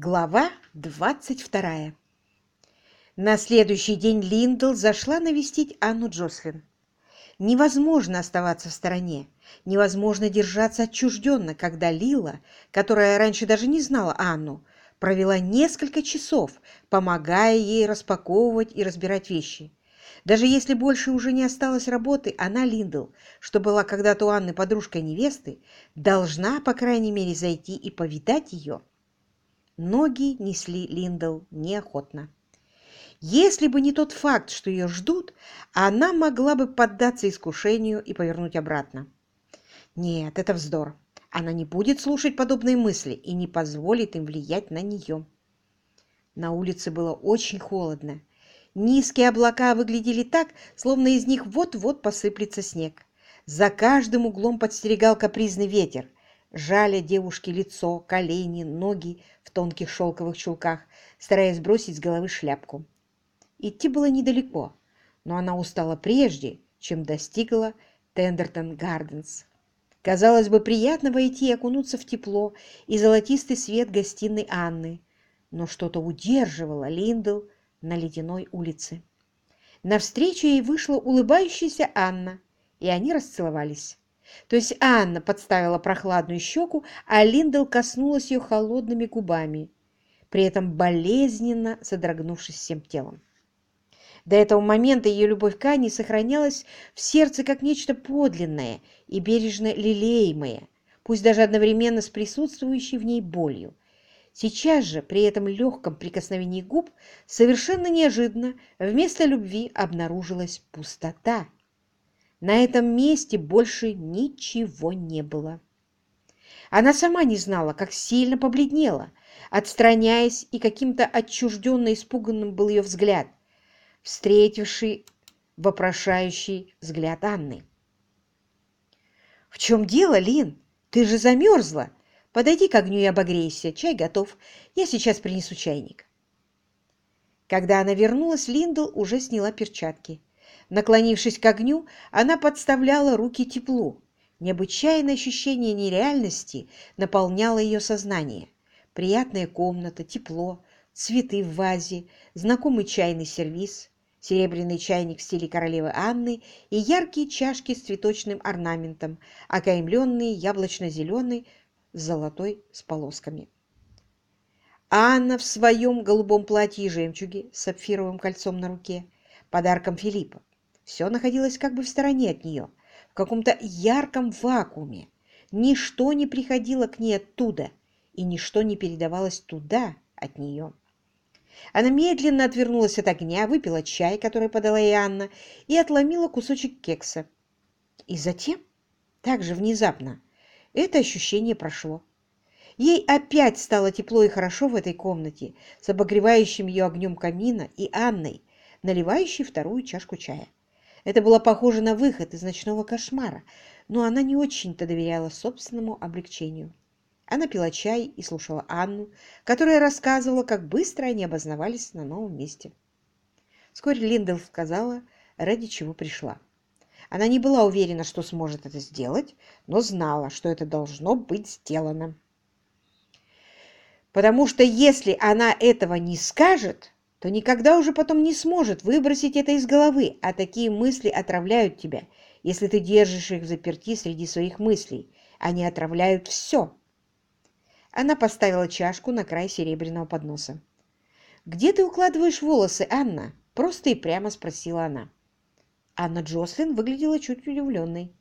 Глава 22. На следующий день Линдл зашла навестить Анну Джослин. Невозможно оставаться в стороне, невозможно держаться отчужденно, когда Лила, которая раньше даже не знала Анну, провела несколько часов, помогая ей распаковывать и разбирать вещи. Даже если больше уже не осталось работы, она, Линдл, что была когда-то у Анны подружкой невесты, должна, по крайней мере, зайти и повидать ее. Ноги несли Линдл неохотно. Если бы не тот факт, что ее ждут, она могла бы поддаться искушению и повернуть обратно. Нет, это вздор. Она не будет слушать подобные мысли и не позволит им влиять на нее. На улице было очень холодно. Низкие облака выглядели так, словно из них вот-вот посыплется снег. За каждым углом подстерегал капризный ветер, жаля девушке лицо, колени, ноги в тонких шелковых чулках, стараясь сбросить с головы шляпку. Идти было недалеко, но она устала прежде, чем достигла Тендертон Гарденс. Казалось бы, приятно войти и окунуться в тепло и золотистый свет гостиной Анны, но что-то удерживало Линдл на ледяной улице. Навстречу ей вышла улыбающаяся Анна, и они расцеловались. То есть Анна подставила прохладную щеку, а Линдл коснулась ее холодными губами, при этом болезненно содрогнувшись всем телом. До этого момента ее любовь к Анне сохранялась в сердце как нечто подлинное и бережно лелеемое, пусть даже одновременно с присутствующей в ней болью. Сейчас же, при этом легком прикосновении губ, совершенно неожиданно вместо любви обнаружилась пустота. На этом месте больше ничего не было. Она сама не знала, как сильно побледнела, отстраняясь, и каким-то отчужденно испуганным был ее взгляд, встретивший вопрошающий взгляд Анны. «В чем дело, Лин? Ты же замерзла. Подойди к огню и обогрейся. Чай готов. Я сейчас принесу чайник». Когда она вернулась, Линдл уже сняла перчатки. Наклонившись к огню, она подставляла руки теплу. Необычайное ощущение нереальности наполняло ее сознание. Приятная комната, тепло, цветы в вазе, знакомый чайный сервиз, серебряный чайник в стиле королевы Анны и яркие чашки с цветочным орнаментом, окаймленные яблочно-зеленой с золотой с полосками. Анна в своем голубом платье и жемчуге с сапфировым кольцом на руке, подарком Филиппа. Все находилось как бы в стороне от нее, в каком-то ярком вакууме. Ничто не приходило к ней оттуда, и ничто не передавалось туда от нее. Она медленно отвернулась от огня, выпила чай, который подала ей Анна, и отломила кусочек кекса. И затем, так же внезапно, это ощущение прошло. Ей опять стало тепло и хорошо в этой комнате, с обогревающим ее огнем камина и Анной, наливающей вторую чашку чая. Это было похоже на выход из ночного кошмара, но она не очень-то доверяла собственному облегчению. Она пила чай и слушала Анну, которая рассказывала, как быстро они обознавались на новом месте. Вскоре Линдл сказала, ради чего пришла. Она не была уверена, что сможет это сделать, но знала, что это должно быть сделано. Потому что если она этого не скажет, то никогда уже потом не сможет выбросить это из головы, а такие мысли отравляют тебя, если ты держишь их в заперти среди своих мыслей. Они отравляют все. Она поставила чашку на край серебряного подноса. «Где ты укладываешь волосы, Анна?» – просто и прямо спросила она. Анна Джослин выглядела чуть удивленной.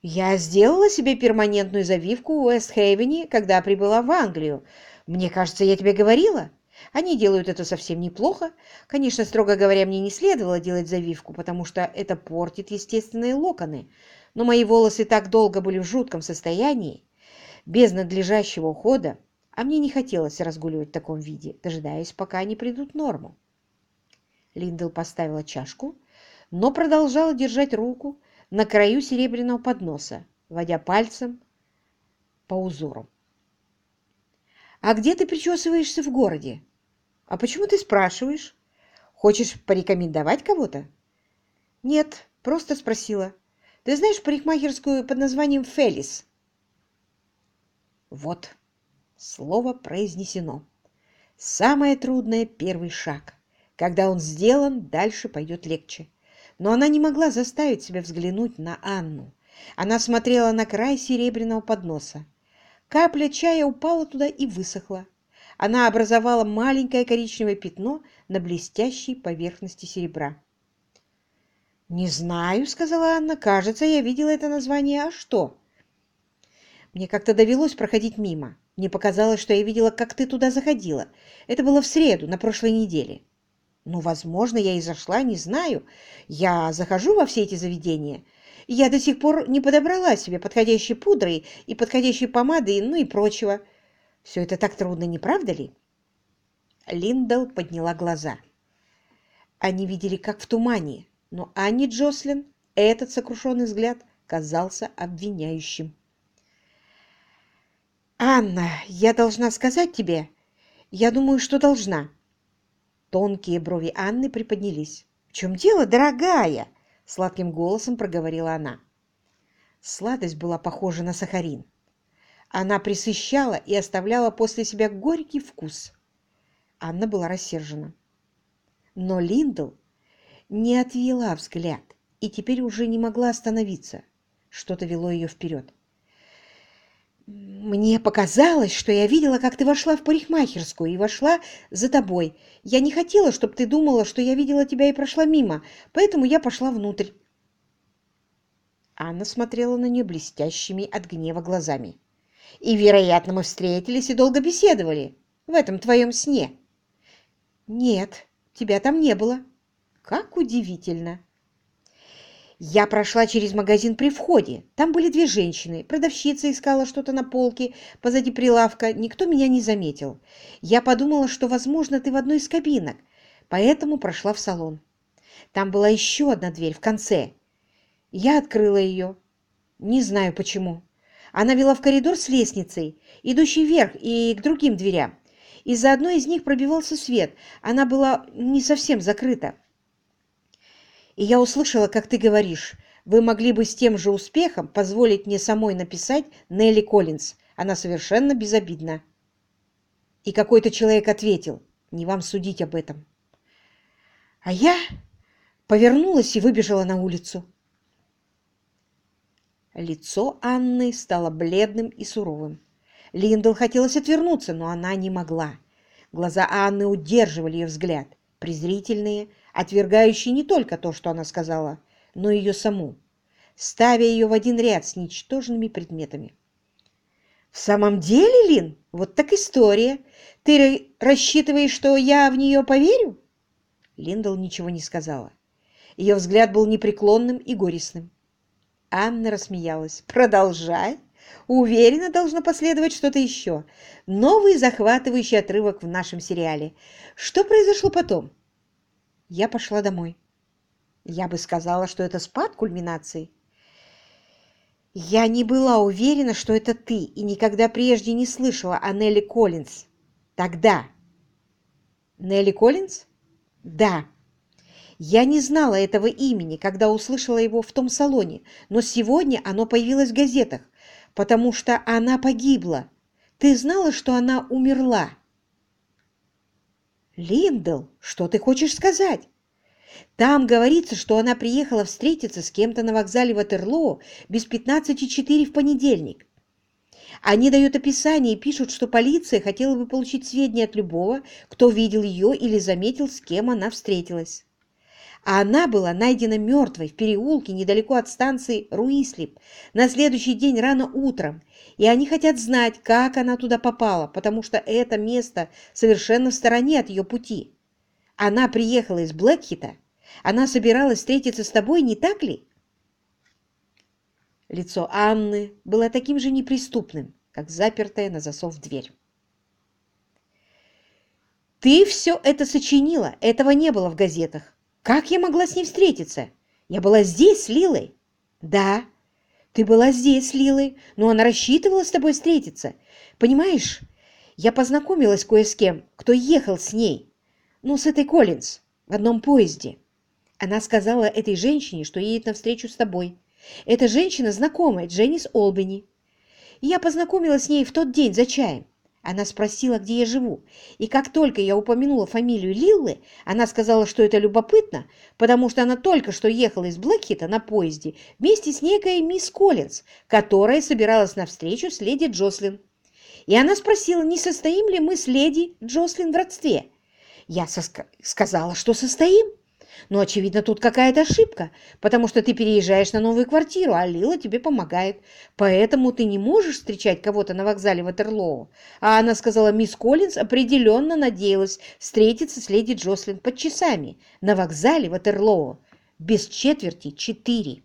«Я сделала себе перманентную завивку в Уэст-Хейвене, когда прибыла в Англию. Мне кажется, я тебе говорила?» Они делают это совсем неплохо. Конечно, строго говоря, мне не следовало делать завивку, потому что это портит естественные локоны. Но мои волосы так долго были в жутком состоянии, без надлежащего ухода, а мне не хотелось разгуливать в таком виде, дожидаясь, пока они придут в норму. Линдл поставила чашку, но продолжала держать руку на краю серебряного подноса, водя пальцем по узору. «А где ты причесываешься в городе?» «А почему ты спрашиваешь? Хочешь порекомендовать кого-то?» «Нет, просто спросила. Ты знаешь парикмахерскую под названием «Фелис»?» Вот, слово произнесено. Самое трудное — первый шаг. Когда он сделан, дальше пойдет легче. Но она не могла заставить себя взглянуть на Анну. Она смотрела на край серебряного подноса. Капля чая упала туда и высохла. Она образовала маленькое коричневое пятно на блестящей поверхности серебра. «Не знаю», — сказала Анна. «Кажется, я видела это название. А что?» «Мне как-то довелось проходить мимо. Мне показалось, что я видела, как ты туда заходила. Это было в среду, на прошлой неделе». «Ну, возможно, я и зашла, не знаю. Я захожу во все эти заведения. Я до сих пор не подобрала себе подходящей пудры и подходящей помады, ну и прочего. Все это так трудно, не правда ли?» Линдл подняла глаза. Они видели, как в тумане, но Анне Джослин этот сокрушенный взгляд казался обвиняющим. «Анна, я должна сказать тебе, я думаю, что должна». Тонкие брови Анны приподнялись. «В чем дело, дорогая?» — сладким голосом проговорила она. Сладость была похожа на сахарин. Она присыщала и оставляла после себя горький вкус. Анна была рассержена. Но Линдл не отвела взгляд и теперь уже не могла остановиться. Что-то вело ее вперед. «Мне показалось, что я видела, как ты вошла в парикмахерскую и вошла за тобой. Я не хотела, чтобы ты думала, что я видела тебя и прошла мимо, поэтому я пошла внутрь». Анна смотрела на нее блестящими от гнева глазами. «И, вероятно, мы встретились и долго беседовали в этом твоем сне». «Нет, тебя там не было». Как удивительно! Я прошла через магазин при входе. Там были две женщины. Продавщица искала что-то на полке позади прилавка. Никто меня не заметил. Я подумала, что, возможно, ты в одной из кабинок, поэтому прошла в салон. Там была еще одна дверь в конце. Я открыла ее. Не знаю почему. Она вела в коридор с лестницей, идущей вверх и к другим дверям. Из-за одной из них пробивался свет. Она была не совсем закрыта и я услышала, как ты говоришь, вы могли бы с тем же успехом позволить мне самой написать Нелли Коллинз. Она совершенно безобидна. И какой-то человек ответил, не вам судить об этом. А я повернулась и выбежала на улицу. Лицо Анны стало бледным и суровым. Линдл хотелось отвернуться, но она не могла. Глаза Анны удерживали ее взгляд, презрительные, отвергающий не только то, что она сказала, но и ее саму, ставя ее в один ряд с ничтожными предметами. «В самом деле, Лин, вот так история. Ты рассчитываешь, что я в нее поверю?» Линдл ничего не сказала. Ее взгляд был непреклонным и горестным. Анна рассмеялась. «Продолжай. Уверена, должно последовать что-то еще. Новый захватывающий отрывок в нашем сериале. Что произошло потом?» Я пошла домой. Я бы сказала, что это спад кульминации. Я не была уверена, что это ты, и никогда прежде не слышала о Нелли Коллинз. Тогда. Нелли Коллинз? Да. Я не знала этого имени, когда услышала его в том салоне, но сегодня оно появилось в газетах, потому что она погибла. Ты знала, что она умерла? Линдл, что ты хочешь сказать? Там говорится, что она приехала встретиться с кем-то на вокзале Ватерлоо без 15 в понедельник. Они дают описание и пишут, что полиция хотела бы получить сведения от любого, кто видел ее или заметил, с кем она встретилась. А она была найдена мертвой в переулке недалеко от станции Руислип на следующий день рано утром, и они хотят знать, как она туда попала, потому что это место совершенно в стороне от ее пути. Она приехала из Блэкхита, она собиралась встретиться с тобой, не так ли? Лицо Анны было таким же неприступным, как запертая на засов дверь. «Ты все это сочинила, этого не было в газетах. Как я могла с ней встретиться? Я была здесь с Лилой». «Да, ты была здесь с Лилой, но она рассчитывала с тобой встретиться. Понимаешь, я познакомилась кое с кем, кто ехал с ней, ну, с этой Коллинз, в одном поезде. Она сказала этой женщине, что едет навстречу с тобой. Эта женщина знакомая Дженнис Олбани. Я познакомилась с ней в тот день за чаем. Она спросила, где я живу, и как только я упомянула фамилию Лиллы, она сказала, что это любопытно, потому что она только что ехала из Блэкхита на поезде вместе с некой мисс Коллинз, которая собиралась на встречу с леди Джослин. И она спросила, не состоим ли мы с леди Джослин в родстве. Я сказала, что состоим. Но, очевидно, тут какая-то ошибка, потому что ты переезжаешь на новую квартиру, а Лила тебе помогает. Поэтому ты не можешь встречать кого-то на вокзале Ватерлоу. А она сказала, мисс Коллинз определенно надеялась встретиться с леди Джослин под часами на вокзале Ватерлоу без четверти четыре.